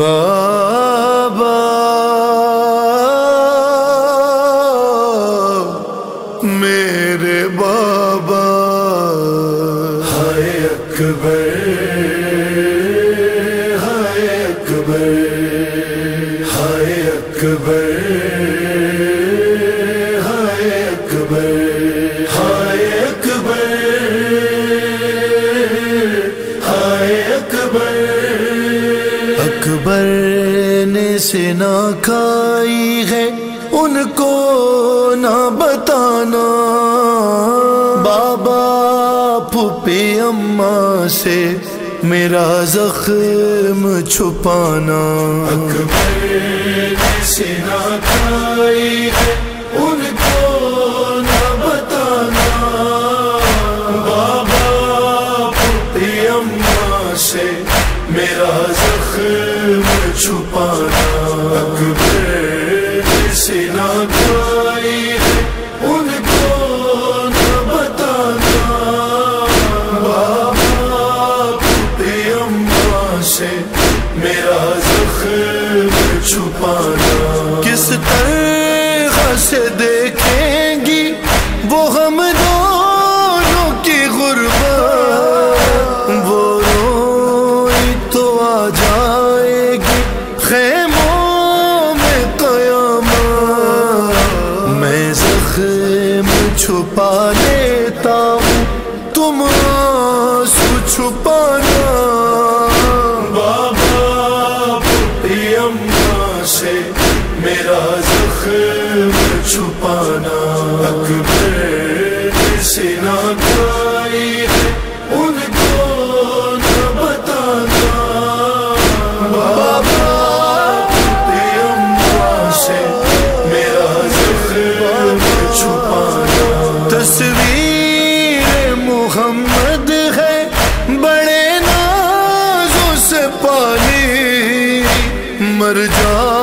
بابا میرے بابا ہائے اکبر اکبر نے سنا کھائی ہے، ان کو نہ بتانا۔ بابا پھپے اماں سے میرا زخم چھپانا۔ اکبر نے سنا کھائی ہے، ان خیموں میں قیامت میں زخم چھپا مر جا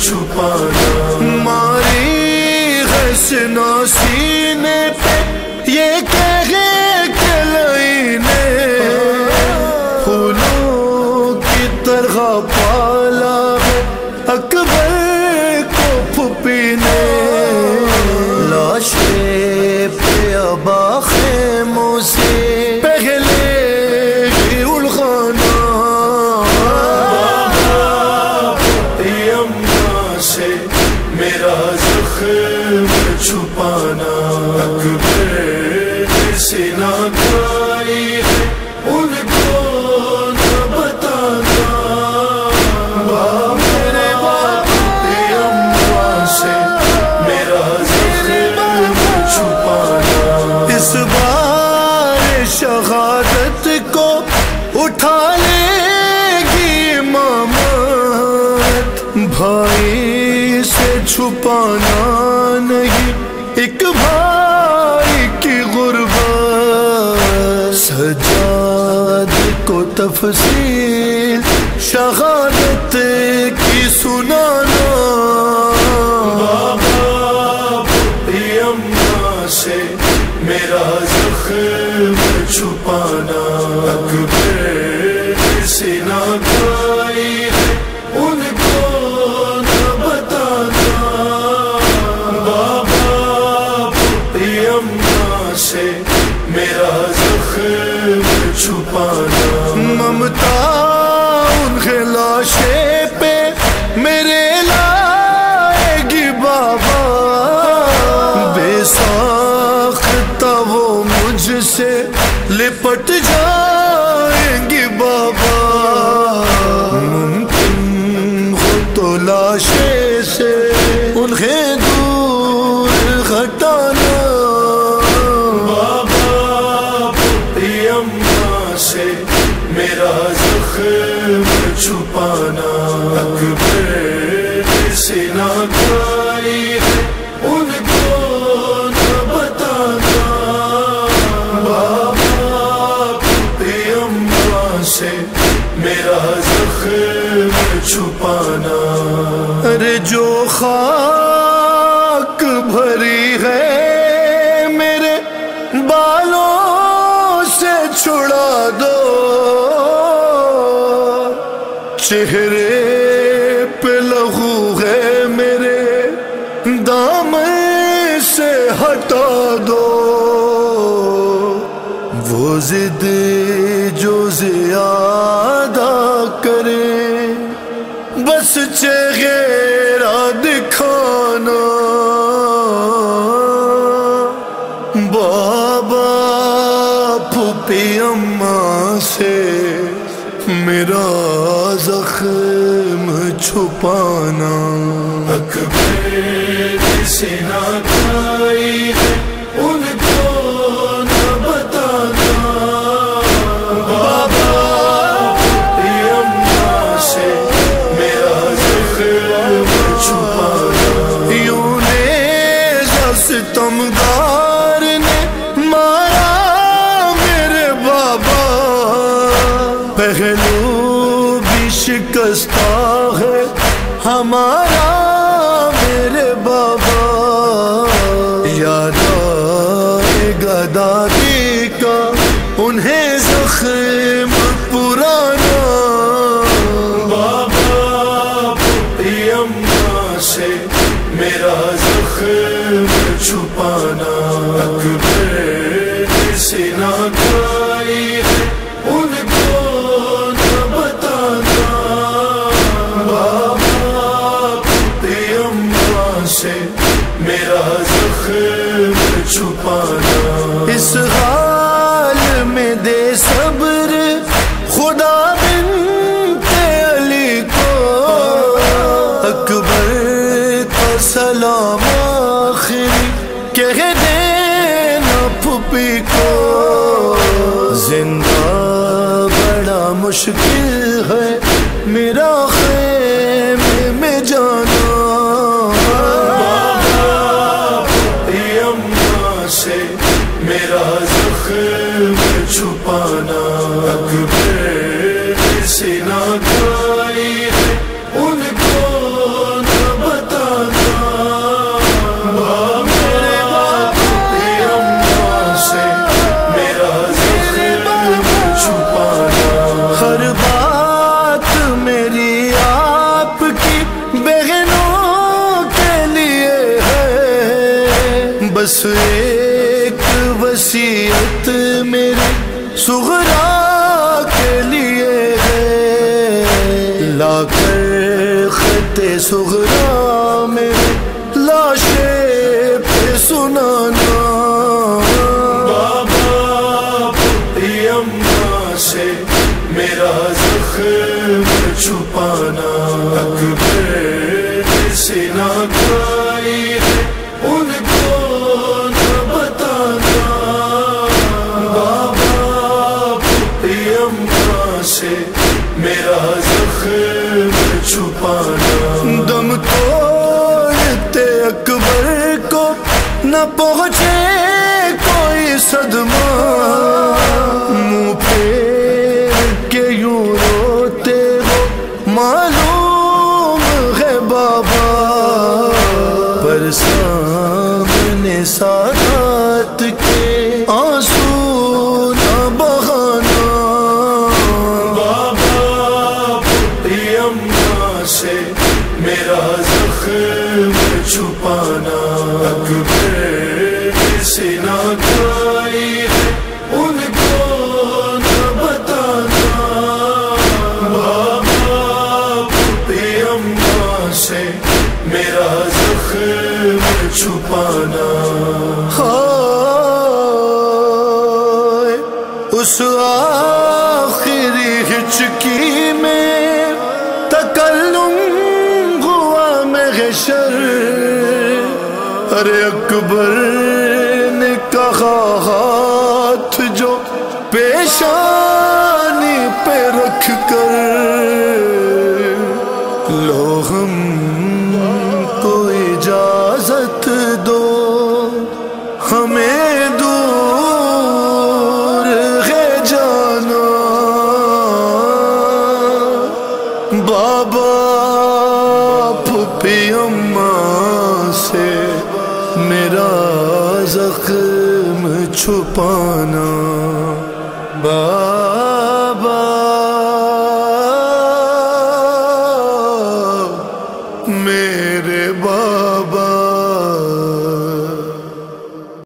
چھپانا ماری حسنا سینے پہ بھائی سے چھپانا نہیں، ایک بھائی کی غربت۔ سجاد کو تفصیل، شہادت کی سنانا۔ بابا سے میرا زخم چھپانا۔ اکبر سنا ہے دور ہٹانا بابا پتی اماں سے میرا زخم چھپانا۔ اکبر سے نہ ان کو نہ بتانا۔ بابا پتی اماں سے میرا زخم چھپانا۔ ارے جو خواہ چہرے پہ لہو ہے میرے دام سے ہٹا دو۔ وہ ضد جو زیادہ کرے، بس چہرہ دکھانا۔ بابا پھوپھی اماں سے میرا زخم چھپانا۔ اکبر سینا ہمارا میرے بابا خدا سغرا سے میرا زخم چھپانا اکبر سینا کھائی ان کو نہ بتانا۔ بابا اماں سے میرا زخم چھپانا۔ اس آخری ہچکی سردار اکبر نے کہا ہاتھ جو پیشانی پہ رکھ کر زخم چھپانا